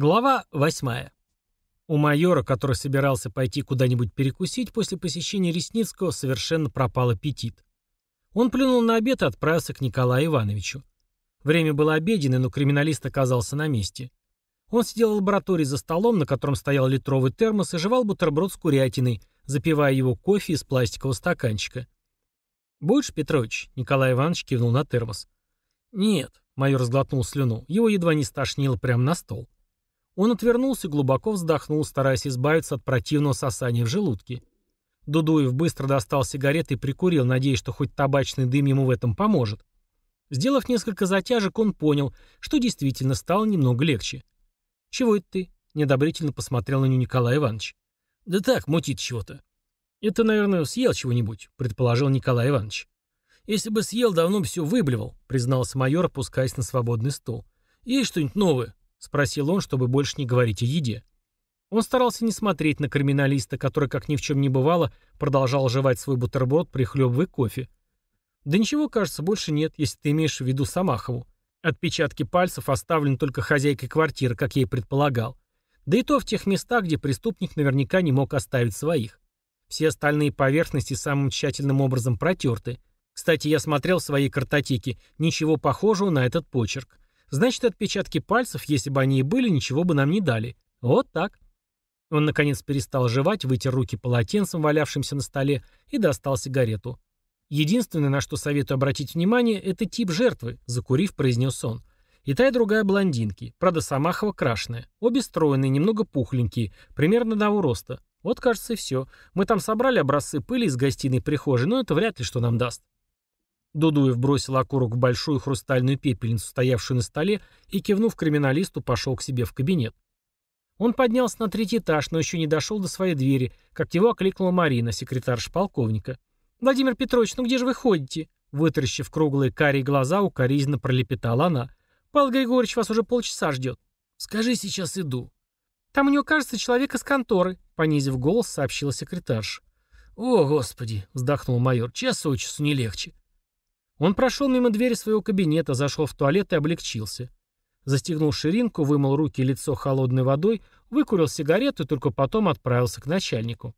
Глава восьмая. У майора, который собирался пойти куда-нибудь перекусить, после посещения Ресницкого совершенно пропал аппетит. Он плюнул на обед и отправился к Николаю Ивановичу. Время было обеденное, но криминалист оказался на месте. Он сидел в лаборатории за столом, на котором стоял литровый термос, и жевал бутерброд с курятиной, запивая его кофе из пластикового стаканчика. «Будешь, Петрович?» — Николай Иванович кивнул на термос. «Нет», — майор сглотнул слюну, его едва не стошнило прямо на стол. Он отвернулся и глубоко вздохнул, стараясь избавиться от противного сосания в желудке. Дудуев быстро достал сигареты и прикурил, надеясь, что хоть табачный дым ему в этом поможет. Сделав несколько затяжек, он понял, что действительно стало немного легче. «Чего это ты?» — неодобрительно посмотрел на нее Николай Иванович. «Да так, мутит чего-то». «Это, наверное, съел чего-нибудь», — предположил Николай Иванович. «Если бы съел, давно бы все выблевал», — признался майор, опускаясь на свободный стол. «Есть что-нибудь новое?» — спросил он, чтобы больше не говорить о еде. Он старался не смотреть на криминалиста, который, как ни в чем не бывало, продолжал жевать свой бутерброд, прихлебывая кофе. Да ничего, кажется, больше нет, если ты имеешь в виду Самахову. Отпечатки пальцев оставлены только хозяйкой квартиры, как я и предполагал. Да и то в тех местах, где преступник наверняка не мог оставить своих. Все остальные поверхности самым тщательным образом протерты. Кстати, я смотрел в своей картотеке, ничего похожего на этот почерк. Значит, отпечатки пальцев, если бы они и были, ничего бы нам не дали. Вот так. Он, наконец, перестал жевать, вытер руки полотенцем, валявшимся на столе, и достал сигарету. Единственное, на что советую обратить внимание, это тип жертвы, закурив, произнес он. И та, и другая блондинки. Правда, Самахова крашеная. Обе стройные, немного пухленькие, примерно одного роста. Вот, кажется, и все. Мы там собрали образцы пыли из гостиной прихожей, но это вряд ли что нам даст. Дудуев бросил окурок в большую хрустальную пепельницу, стоявшую на столе, и, кивнув криминалисту, пошел к себе в кабинет. Он поднялся на третий этаж, но еще не дошел до своей двери, как его окликнула Марина, секретарша полковника. «Владимир Петрович, ну где же вы ходите?» Вытаращив круглые карие глаза, укоризненно пролепетала она. «Павел Григорьевич вас уже полчаса ждет». «Скажи, сейчас иду». «Там у него, кажется, человек из конторы», — понизив голос, сообщила секретарша. «О, Господи!» — вздохнул майор. «Час от часу не легче». Он прошел мимо двери своего кабинета, зашел в туалет и облегчился. Застегнул ширинку, вымыл руки и лицо холодной водой, выкурил сигарету и только потом отправился к начальнику.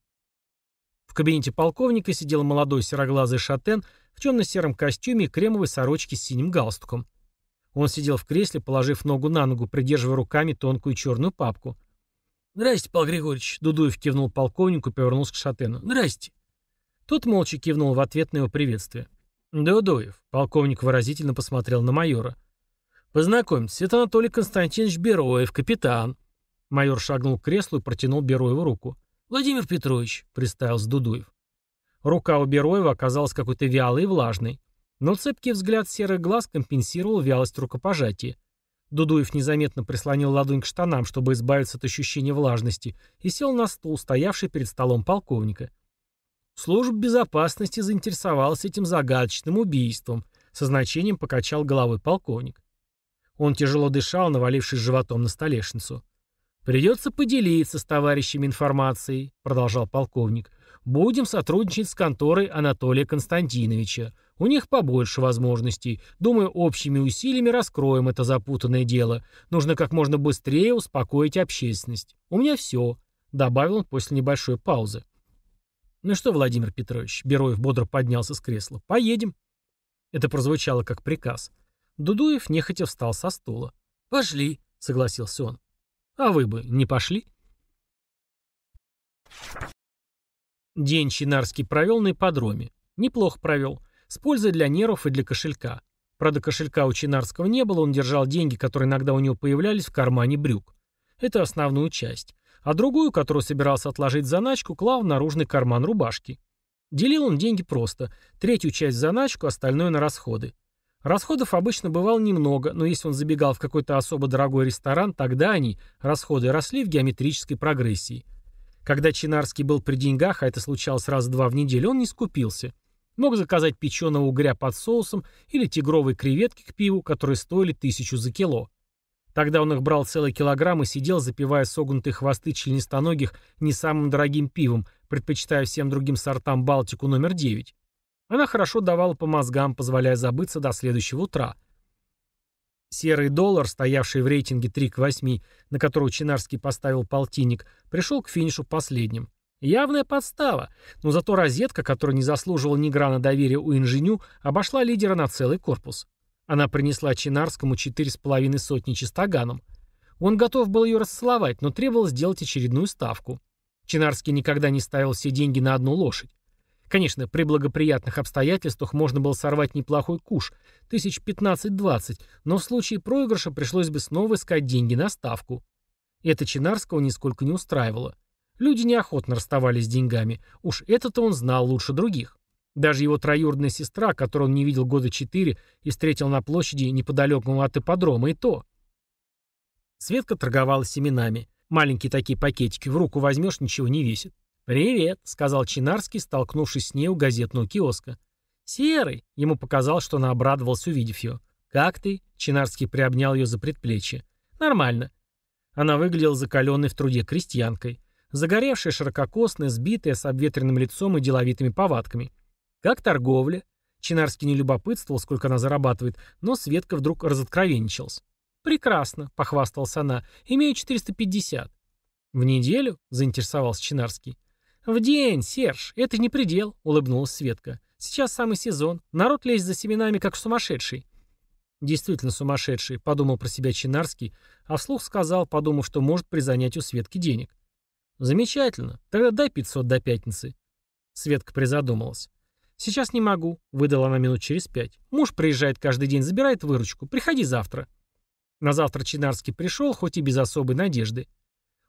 В кабинете полковника сидел молодой сероглазый шатен в темно-сером костюме и кремовой сорочке с синим галстуком. Он сидел в кресле, положив ногу на ногу, придерживая руками тонкую черную папку. «Здрасте, Павел Григорьевич», — Дудуев кивнул полковнику и повернулся к шатену. «Здрасте». Тот молча кивнул в ответ на его приветствие. «Дудуев», — полковник выразительно посмотрел на майора. «Познакомьтесь, это Анатолий Константинович Бероев, капитан». Майор шагнул к креслу и протянул Бероеву руку. «Владимир Петрович», — представился Дудуев. Рука у Бероева оказалась какой-то вялой и влажной. Но цепкий взгляд серых глаз компенсировал вялость рукопожатия. Дудуев незаметно прислонил ладонь к штанам, чтобы избавиться от ощущения влажности, и сел на стул, стоявший перед столом полковника. Служба безопасности заинтересовалась этим загадочным убийством, со значением покачал головой полковник. Он тяжело дышал, навалившись животом на столешницу. «Придется поделиться с товарищами информацией», — продолжал полковник. «Будем сотрудничать с конторой Анатолия Константиновича. У них побольше возможностей. Думаю, общими усилиями раскроем это запутанное дело. Нужно как можно быстрее успокоить общественность. У меня все», — добавил он после небольшой паузы. «Ну что, Владимир Петрович?» Бероев бодро поднялся с кресла. «Поедем». Это прозвучало как приказ. Дудуев нехотя встал со стула. «Пошли», — согласился он. «А вы бы не пошли?» День Чинарский провел на ипподроме. Неплохо провел. С пользой для нервов и для кошелька. Правда, кошелька у Чинарского не было, он держал деньги, которые иногда у него появлялись в кармане брюк. Это основную часть а другую, которую собирался отложить в заначку, клал в наружный карман рубашки. Делил он деньги просто. Третью часть в заначку, остальное на расходы. Расходов обычно бывало немного, но если он забегал в какой-то особо дорогой ресторан, тогда они, расходы, росли в геометрической прогрессии. Когда Чинарский был при деньгах, а это случалось раз-два в неделю, он не скупился. Мог заказать печеного угря под соусом или тигровые креветки к пиву, которые стоили тысячу за кило. Тогда он их брал целый килограмм и сидел, запивая согнутые хвосты членистоногих не самым дорогим пивом, предпочитая всем другим сортам Балтику номер 9. Она хорошо давала по мозгам, позволяя забыться до следующего утра. Серый доллар, стоявший в рейтинге 3 к 8, на которого Чинарский поставил полтинник, пришел к финишу последним. Явная подстава, но зато розетка, которая не заслуживала ни грана доверия у инженю, обошла лидера на целый корпус. Она принесла Чинарскому четыре с половиной сотни чистоганом. Он готов был ее расцеловать, но требовалось сделать очередную ставку. Чинарский никогда не ставил все деньги на одну лошадь. Конечно, при благоприятных обстоятельствах можно было сорвать неплохой куш, тысяч 15-20, но в случае проигрыша пришлось бы снова искать деньги на ставку. Это Чинарского нисколько не устраивало. Люди неохотно расставались с деньгами. Уж это-то он знал лучше других. Даже его троюродная сестра, которую он не видел года четыре и встретил на площади неподалеку от ипподрома, и то. Светка торговала семенами. Маленькие такие пакетики, в руку возьмешь, ничего не весит. «Привет», — сказал Чинарский, столкнувшись с ней у газетного киоска. «Серый», — ему показалось, что она обрадовалась, увидев ее. «Как ты?» — Чинарский приобнял ее за предплечье. «Нормально». Она выглядела закаленной в труде крестьянкой. Загоревшая, ширококосная, сбитая, с обветренным лицом и деловитыми повадками. «Как торговля?» Чинарский не любопытствовал, сколько она зарабатывает, но Светка вдруг разоткровенничалась. «Прекрасно», — похвасталась она, — «имею 450». «В неделю?» — заинтересовался Чинарский. «В день, Серж, это не предел», — улыбнулась Светка. «Сейчас самый сезон. Народ лезет за семенами, как сумасшедший». «Действительно сумасшедший», — подумал про себя Чинарский, а вслух сказал, подумав, что может призанять у Светки денег. «Замечательно. Тогда дай 500 до пятницы». Светка призадумалась. «Сейчас не могу», — выдала она минут через пять. «Муж приезжает каждый день, забирает выручку. Приходи завтра». На завтра Чинарский пришел, хоть и без особой надежды.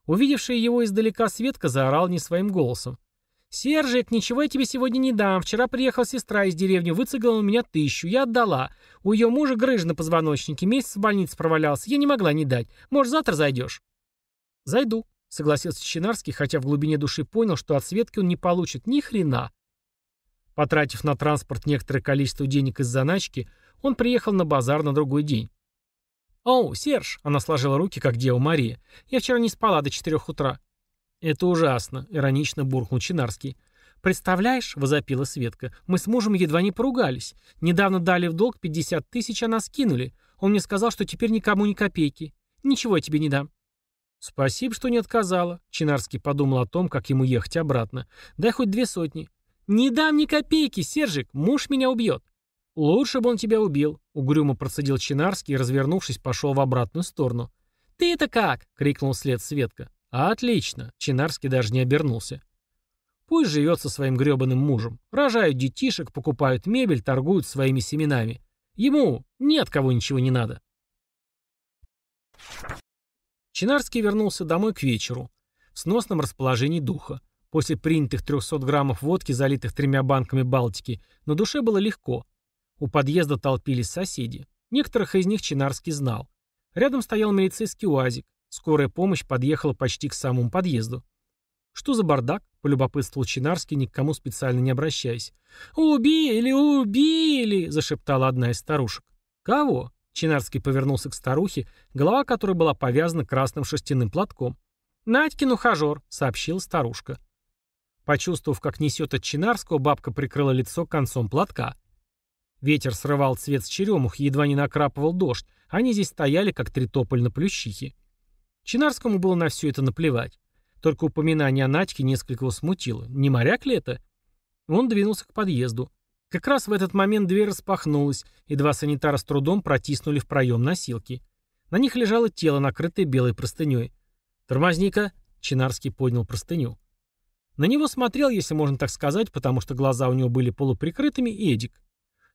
Увидевшая его издалека Светка заорал не своим голосом. «Сержик, ничего я тебе сегодня не дам. Вчера приехала сестра из деревни, выцегала у меня тысячу. Я отдала. У ее мужа грыжа на позвоночнике. Месяц в больнице провалялся. Я не могла не дать. Может, завтра зайдешь?» «Зайду», — согласился Чинарский, хотя в глубине души понял, что от Светки он не получит ни хрена. Потратив на транспорт некоторое количество денег из заначки, он приехал на базар на другой день. «Оу, Серж!» — она сложила руки, как Дева Мария. «Я вчера не спала до четырех утра». «Это ужасно», — иронично буркнул Чинарский. «Представляешь?» — возопила Светка. «Мы с мужем едва не поругались. Недавно дали в долг 50 тысяч, а нас кинули. Он мне сказал, что теперь никому ни копейки. Ничего я тебе не дам». «Спасибо, что не отказала», — Чинарский подумал о том, как ему ехать обратно. «Дай хоть две сотни». «Не дам ни копейки, Сержик, муж меня убьет». «Лучше бы он тебя убил», — угрюмо процедил Чинарский и, развернувшись, пошел в обратную сторону. «Ты это как?» — крикнул вслед Светка. «Отлично!» — Чинарский даже не обернулся. «Пусть живет со своим гребаным мужем. Рожают детишек, покупают мебель, торгуют своими семенами. Ему нет кого ничего не надо». Чинарский вернулся домой к вечеру. В сносном расположении духа. После принятых 300 граммов водки, залитых тремя банками Балтики, на душе было легко. У подъезда толпились соседи. Некоторых из них Чинарский знал. Рядом стоял милицейский УАЗик. Скорая помощь подъехала почти к самому подъезду. «Что за бардак?» — полюбопытствовал Чинарский, ни к кому специально не обращаясь. «Убили, убили!» — зашептала одна из старушек. «Кого?» — Чинарский повернулся к старухе, голова которой была повязана красным шерстяным платком. «Надькин ухажер», — сообщила старушка. Почувствовав, как несет от Чинарского, бабка прикрыла лицо концом платка. Ветер срывал цвет с черемух, едва не накрапывал дождь. Они здесь стояли, как три тополь на плющихе. Чинарскому было на все это наплевать. Только упоминание о Надьке несколько его смутило. Не моряк ли это? Он двинулся к подъезду. Как раз в этот момент дверь распахнулась, и два санитара с трудом протиснули в проем носилки. На них лежало тело, накрытое белой простыней. «Тормозни-ка!» — Чинарский поднял простыню. На него смотрел, если можно так сказать, потому что глаза у него были полуприкрытыми, Эдик.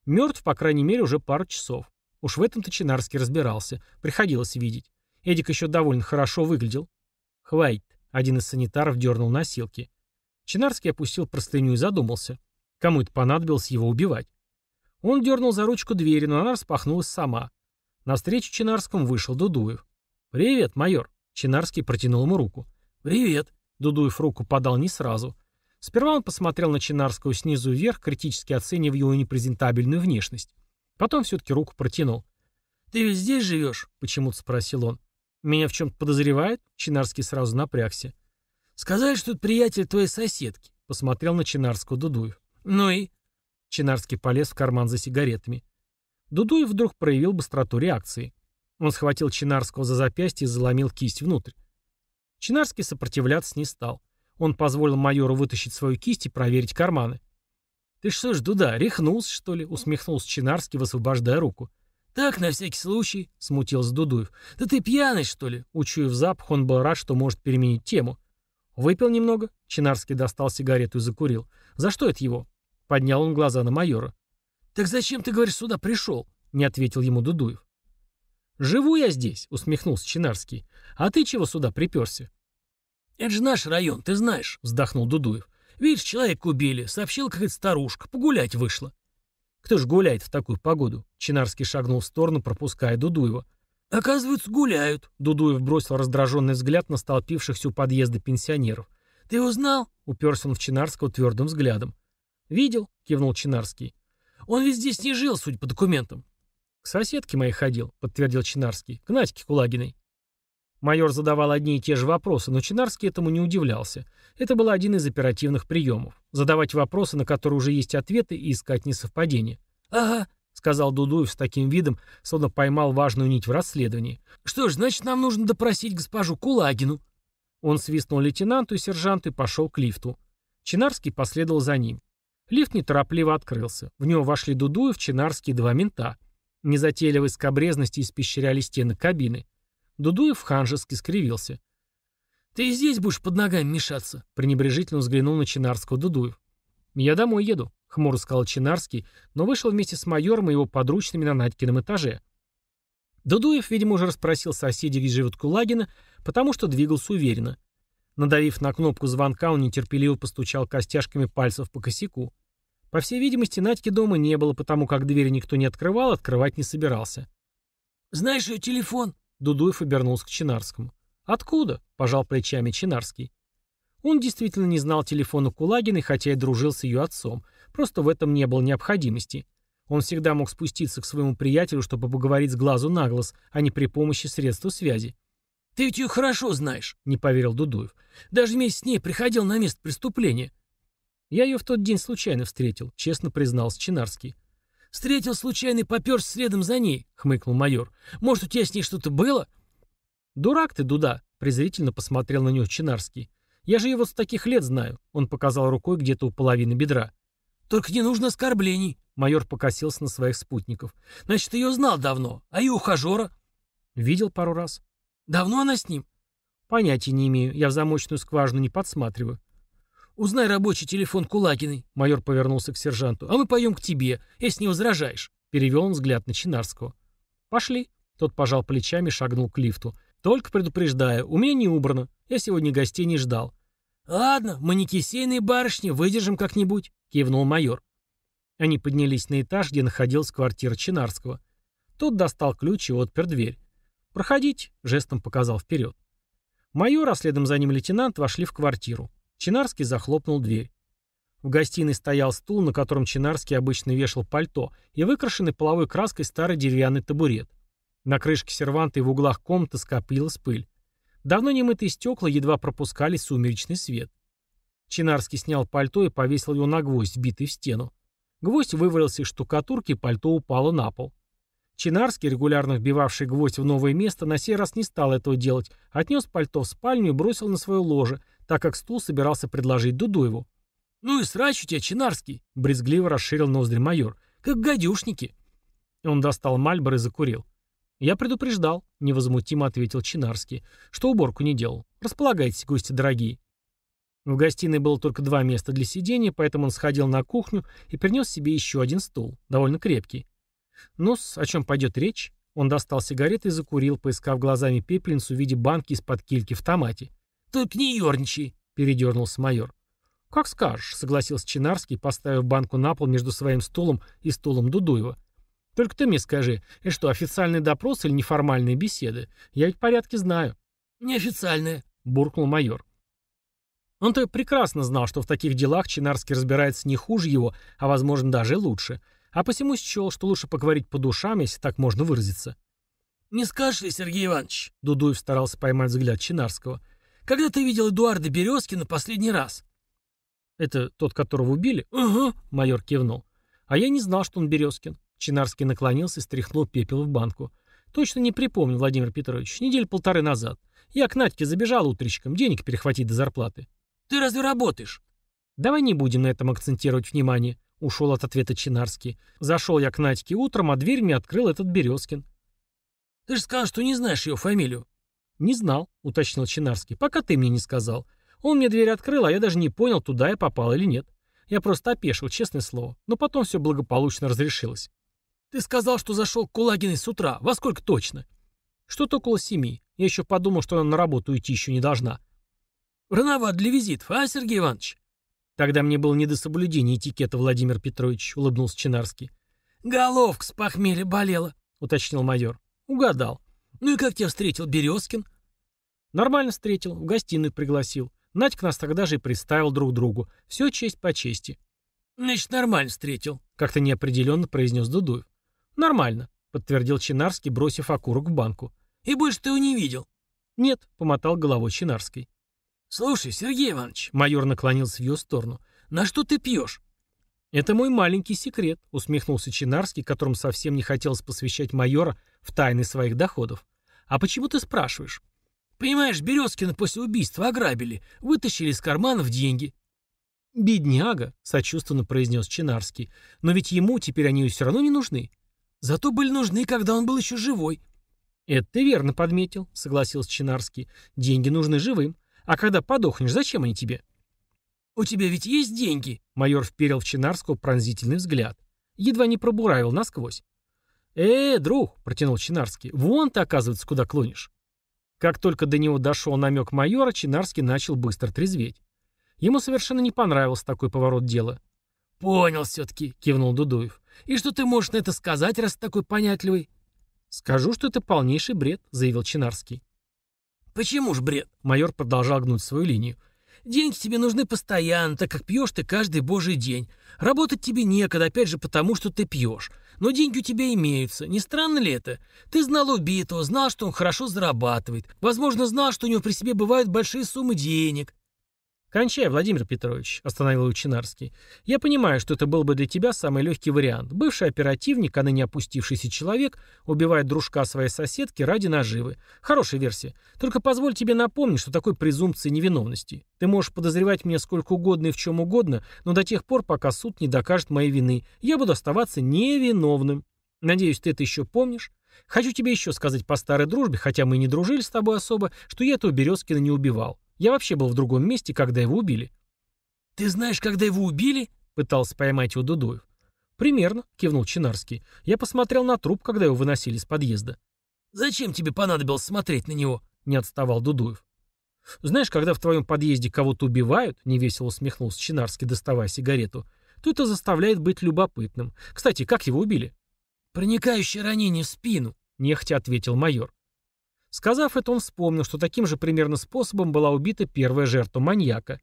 Мертв, по крайней мере, уже пару часов. Уж в этом-то Чинарский разбирался. Приходилось видеть. Эдик еще довольно хорошо выглядел. «Хватит!» — один из санитаров дернул носилки. Чинарский опустил простыню и задумался. Кому это понадобилось его убивать? Он дернул за ручку двери, но она распахнулась сама. Навстречу Чинарскому вышел Дудуев. «Привет, майор!» Чинарский протянул ему руку. «Привет!» Дудуев руку подал не сразу. Сперва он посмотрел на Чинарского снизу вверх, критически оценивая его непрезентабельную внешность. Потом все-таки руку протянул. «Ты ведь здесь живешь?» — почему-то спросил он. «Меня в чем-то подозревают?» — Чинарский сразу напрягся. «Сказали, что это приятель твоей соседки», — посмотрел на Чинарского Дудуев. «Ну и?» Чинарский полез в карман за сигаретами. Дудуев вдруг проявил быстроту реакции. Он схватил Чинарского за запястье и заломил кисть внутрь. Чинарский сопротивляться не стал. Он позволил майору вытащить свою кисть и проверить карманы. «Ты что ж, Дуда, рехнулся, что ли?» — усмехнулся Чинарский, высвобождая руку. «Так, на всякий случай», — смутился Дудуев. «Да ты пьяный, что ли?» Учуяв запах, он был рад, что может переменить тему. «Выпил немного?» — Чинарский достал сигарету и закурил. «За что это его?» — поднял он глаза на майора. «Так зачем, ты говоришь, сюда пришел?» — не ответил ему Дудуев. «Живу я здесь», — усмехнулся Чинарский. «А ты чего сюда приперся?» «Это же наш район, ты знаешь», — вздохнул Дудуев. «Видишь, человека убили, сообщил какая-то старушка, погулять вышла». «Кто ж гуляет в такую погоду?» Чинарский шагнул в сторону, пропуская Дудуева. «Оказывается, гуляют», — Дудуев бросил раздраженный взгляд на столпившихся у подъезда пенсионеров. «Ты его знал?» — уперся он в Чинарского твердым взглядом. «Видел?» — кивнул Чинарский. «Он ведь здесь не жил, судя по документам». «К соседке моей ходил», — подтвердил Чинарский. «К Надьке Кулагиной». Майор задавал одни и те же вопросы, но Чинарский этому не удивлялся. Это был один из оперативных приемов. Задавать вопросы, на которые уже есть ответы, и искать несовпадения. «Ага», — сказал Дудуев с таким видом, словно поймал важную нить в расследовании. «Что ж, значит, нам нужно допросить госпожу Кулагину». Он свистнул лейтенанту и сержанту и пошел к лифту. Чинарский последовал за ним. Лифт неторопливо открылся. В него вошли Дудуев, Чинарский и два мента. Незатейливой скобрезности испещряли стены кабины. Дудуев ханжески скривился. «Ты здесь будешь под ногами мешаться?» пренебрежительно взглянул на Чинарского Дудуев. «Я домой еду», — хмуро сказал Чинарский, но вышел вместе с майором и его подручными на Надькином этаже. Дудуев, видимо, уже расспросил соседей, где живет Кулагина, потому что двигался уверенно. Надавив на кнопку звонка, он нетерпеливо постучал костяшками пальцев по косяку. По всей видимости, Надьки дома не было, потому как двери никто не открывал, открывать не собирался. «Знаешь ее телефон?» Дудуев обернулся к Чинарскому. «Откуда?» – пожал плечами Чинарский. Он действительно не знал телефона Кулагиной, хотя и дружил с ее отцом. Просто в этом не было необходимости. Он всегда мог спуститься к своему приятелю, чтобы поговорить с глазу на глаз, а не при помощи средства связи. «Ты ведь ее хорошо знаешь», — не поверил Дудуев. «Даже вместе с ней приходил на место преступления». «Я ее в тот день случайно встретил», — честно признался Чинарский. «Встретил случайно и поперся следом за ней», — хмыкнул майор. «Может, у тебя с ней что-то было?» «Дурак ты, Дуда», — презрительно посмотрел на него Чинарский. «Я же его с таких лет знаю», — он показал рукой где-то у половины бедра. «Только не нужно оскорблений», — майор покосился на своих спутников. «Значит, ты ее знал давно, а и ухажера?» «Видел пару раз». «Давно она с ним?» «Понятия не имею, я в замочную скважину не подсматриваю». «Узнай рабочий телефон Кулагиной», — майор повернулся к сержанту. «А мы пойдем к тебе, если не возражаешь», — перевел он взгляд на Чинарского. «Пошли», — тот пожал плечами и шагнул к лифту. «Только предупреждаю, у меня не убрано. Я сегодня гостей не ждал». «Ладно, мы не кисейные барышни, выдержим как-нибудь», — кивнул майор. Они поднялись на этаж, где находилась квартира Чинарского. Тот достал ключ и отпер дверь. «Проходите», — жестом показал вперед. Майор, а следом за ним лейтенант, вошли в квартиру. Чинарский захлопнул дверь. В гостиной стоял стул, на котором Чинарский обычно вешал пальто, и выкрашенный половой краской старый деревянный табурет. На крышке серванта и в углах комнаты скопилась пыль. Давно немытые стекла едва пропускали сумеречный свет. Чинарский снял пальто и повесил его на гвоздь, битый в стену. Гвоздь вывалился из штукатурки, и пальто упало на пол. Чинарский, регулярно вбивавший гвоздь в новое место, на сей раз не стал этого делать, отнес пальто в спальню и бросил на свое ложе, так как стул собирался предложить Дудуеву. «Ну и срач у тебя, Чинарский!» — брезгливо расширил ноздри майор. «Как гадюшники!» Он достал мальбор и закурил. «Я предупреждал», — невозмутимо ответил Чинарский, — «что уборку не делал. Располагайтесь, гости дорогие». В гостиной было только два места для сидения, поэтому он сходил на кухню и принес себе еще один стул, довольно крепкий. ну о чем пойдет речь? Он достал сигареты и закурил, поискав глазами пепельницу в виде банки из-под кильки в томате. «Только не ерничай», — передернулся майор. «Как скажешь», — согласился Чинарский, поставив банку на пол между своим стулом и стулом Дудуева. «Только ты мне скажи, это что, официальный допрос или неформальные беседы? Я ведь порядки знаю». «Неофициальные», — буркнул майор. Он-то прекрасно знал, что в таких делах Чинарский разбирается не хуже его, а, возможно, даже лучше. А посему счел, что лучше поговорить по душам, если так можно выразиться. «Не скажешь ли, Сергей Иванович?» Дудуев старался поймать взгляд Чинарского — когда ты видел Эдуарда Березкина последний раз?» «Это тот, которого убили?» «Угу», — майор кивнул. «А я не знал, что он Березкин». Чинарский наклонился и стряхнул пепел в банку. Точно не припомню, Владимир Петрович. Недель полторы назад. Я к Надьке забежал утречком, денег перехватить до зарплаты. Ты разве работаешь? Давай не будем на этом акцентировать внимание. Ушел от ответа Чинарский. Зашел я к Надьке утром, а дверь мне открыл этот Березкин. Ты же сказал, что не знаешь ее фамилию. Не знал, уточнил Чинарский, пока ты мне не сказал. Он мне дверь открыл, а я даже не понял, туда я попал или нет. Я просто опешил, честное слово. Но потом все благополучно разрешилось. Ты сказал, что зашел к Кулагиной с утра. Во сколько точно? Что-то около семи. Я еще подумал, что она на работу уйти еще не должна. Рановат для визитов, а, Сергей Иванович? Тогда мне было не до соблюдения этикета, Владимир Петрович, улыбнулся Чинарский. Головка с похмелья болела, уточнил майор. Угадал. Ну и как тебя встретил Березкин? Нормально встретил, в гостиную пригласил. Надька нас тогда же и представил друг другу. Все честь по чести. Значит, нормально встретил, как-то неопределенно произнес Дудуев. Нормально, подтвердил Чинарский, бросив окурок в банку. И больше ты его не видел? Нет, помотал головой Чинарский. Слушай, Сергей Иванович, майор наклонился в ее сторону. На что ты пьешь? Это мой маленький секрет, усмехнулся Чинарский, которому совсем не хотелось посвящать майора в тайны своих доходов. А почему ты спрашиваешь? Понимаешь, Березкина после убийства ограбили, вытащили из карманов деньги. «Бедняга», — сочувственно произнес Чинарский, «но ведь ему теперь они все равно не нужны». «Зато были нужны, когда он был еще живой». «Это ты верно подметил», — согласился Чинарский. «Деньги нужны живым. А когда подохнешь, зачем они тебе?» «У тебя ведь есть деньги?» — майор вперил в Чинарского пронзительный взгляд. Едва не пробуравил насквозь. «Э, друг», — протянул Чинарский, — «вон ты, оказывается, куда клонишь». Как только до него дошел намек майора, Чинарский начал быстро трезветь. Ему совершенно не понравился такой поворот дела. «Понял все-таки», — кивнул Дудуев. «И что ты можешь на это сказать, раз такой понятливый?» «Скажу, что это полнейший бред», — заявил Чинарский. «Почему ж бред?» — майор продолжал гнуть свою линию. «Деньги тебе нужны постоянно, так как пьешь ты каждый божий день. Работать тебе некогда, опять же потому, что ты пьешь. Но деньги у тебя имеются. Не странно ли это? Ты знал убитого, знал, что он хорошо зарабатывает. Возможно, знал, что у него при себе бывают большие суммы денег. «Кончай, Владимир Петрович», — остановил Учинарский. «Я понимаю, что это был бы для тебя самый легкий вариант. Бывший оперативник, а ныне опустившийся человек, убивает дружка своей соседки ради наживы. Хорошая версия. Только позволь тебе напомнить, что такой презумпции невиновности. Ты можешь подозревать меня сколько угодно и в чем угодно, но до тех пор, пока суд не докажет моей вины, я буду оставаться невиновным. Надеюсь, ты это еще помнишь? Хочу тебе еще сказать по старой дружбе, хотя мы и не дружили с тобой особо, что я этого Березкина не убивал. Я вообще был в другом месте, когда его убили». «Ты знаешь, когда его убили?» — пытался поймать его Дудуев. «Примерно», — кивнул Чинарский. «Я посмотрел на труп, когда его выносили из подъезда». «Зачем тебе понадобилось смотреть на него?» — не отставал Дудуев. «Знаешь, когда в твоем подъезде кого-то убивают», — невесело усмехнулся Чинарский, доставая сигарету, «то это заставляет быть любопытным. Кстати, как его убили?» «Проникающее ранение в спину», — нехотя ответил майор. Сказав это, он вспомнил, что таким же примерно способом была убита первая жертва маньяка.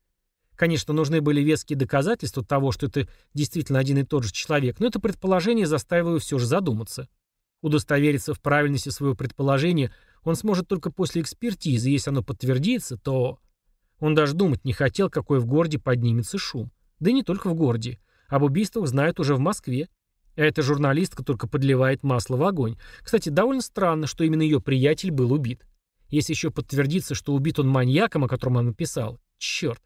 Конечно, нужны были веские доказательства того, что это действительно один и тот же человек, но это предположение заставило его все же задуматься. Удостовериться в правильности своего предположения он сможет только после экспертизы, если оно подтвердится, то... Он даже думать не хотел, какой в городе поднимется шум. Да и не только в городе. Об убийствах знают уже в Москве. А эта журналистка только подливает масло в огонь. Кстати, довольно странно, что именно ее приятель был убит. Если еще подтвердится, что убит он маньяком, о котором она написала. Черт.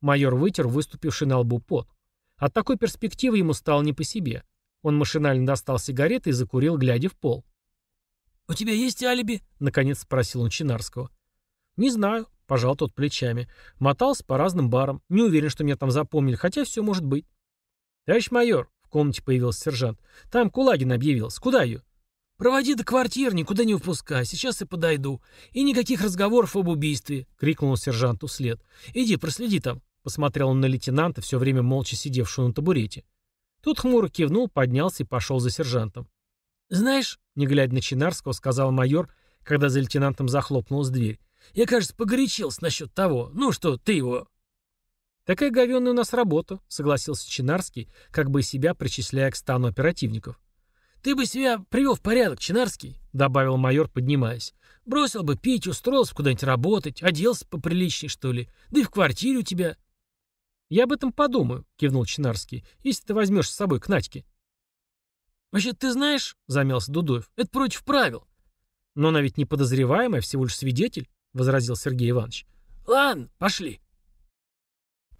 Майор вытер выступивший на лбу пот. От такой перспективы ему стало не по себе. Он машинально достал сигареты и закурил, глядя в пол. «У тебя есть алиби?» — наконец спросил он Чинарского. «Не знаю», — пожал тот плечами. Мотался по разным барам. Не уверен, что меня там запомнили, хотя все может быть. «Товарищ майор», комнате появился сержант. «Там Кулагин объявился. Куда ее?» «Проводи до квартир, никуда не впускай. Сейчас я подойду. И никаких разговоров об убийстве!» — крикнул сержанту вслед. «Иди, проследи там!» — посмотрел он на лейтенанта, все время молча сидевшего на табурете. Тот хмуро кивнул, поднялся и пошел за сержантом. «Знаешь, — не глядя на Чинарского, — сказал майор, когда за лейтенантом захлопнулась дверь, — я, кажется, погорячился насчет того. Ну что, ты его «Такая говенная у нас работа», — согласился Чинарский, как бы себя причисляя к стану оперативников. «Ты бы себя привел в порядок, Чинарский», — добавил майор, поднимаясь. «Бросил бы пить, устроился куда-нибудь работать, оделся поприличней, что ли. Да и в квартире у тебя...» «Я об этом подумаю», — кивнул Чинарский, — «если ты возьмешь с собой к Надьке». «Вообще, ты знаешь, — замялся Дудоев, — это против правил». «Но она ведь не подозреваемая, всего лишь свидетель», — возразил Сергей Иванович. «Ладно, пошли».